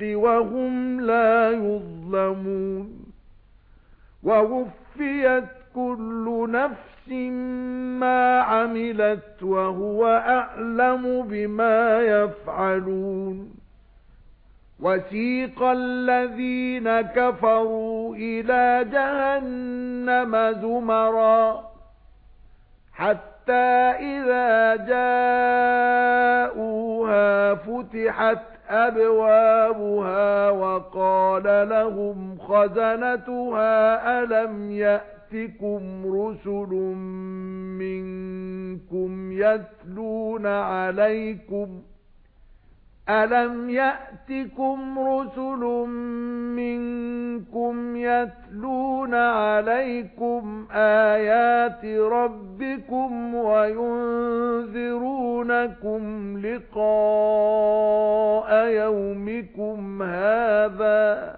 الْحَقِّ وَهُمْ لَا يُظْلَمُونَ وَوُفِّيَتْ كُلُّ نَفْسٍ مَا عَمِلَتْ وَهُوَ أَعْلَمُ بِمَا يَفْعَلُونَ وَسِيقَ الَّذِينَ كَفَرُوا إِلَى جَهَنَّمَ زُمَرًا حَتَّى إِذَا جَاءُوهَا فُتِحَتْ أَبْوَابُهَا وَقَالَ لَهُمْ خَزَنَتُهَا أَلَمْ يَأْتِكُمْ رُسُلٌ مِنْكُمْ يَتْلُونَ عَلَيْكُمْ أَلَمْ يَأْتِكُمْ رُسُلٌ مِنْكُمْ يَتْلُونَ عَلَيْكُمْ آيَاتِ رَبِّكُمْ وَيُنذِرُونَكُمْ لِقَاءَ يَوْمِكُمْ هَذَا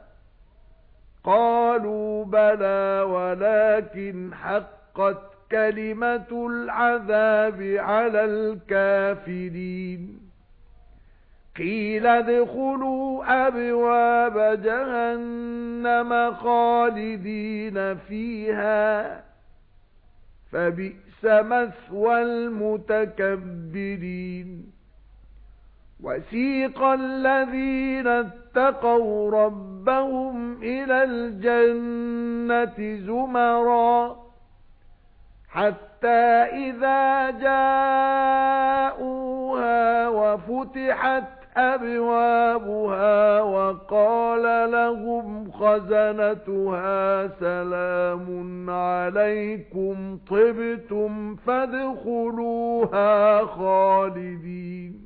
قَالُوا بَلَى وَلَكِنْ حَقَّتْ كَلِمَةُ الْعَذَابِ عَلَى الْكَافِرِينَ قِيلَ ادْخُلُوا أَبْوَابَ جَهَنَّمَ خَالِدِينَ فِيهَا فَبِئْسَ مَثْوَى الْمُتَكَبِّرِينَ. وَسِيقَ الَّذِينَ اتَّقَوْا رَبَّهُمْ إِلَى الْجَنَّةِ زُمَرًا حَتَّى إِذَا جَاءُوهَا وَفُتِحَتْ أَبْوَابُهَا وَقَالَ لَهُمْ خَزَنَتُهَا سَلَامٌ عَلَيْكُمْ طِبْتُمْ فَادْخُلُوهَا خَالِدِينَ.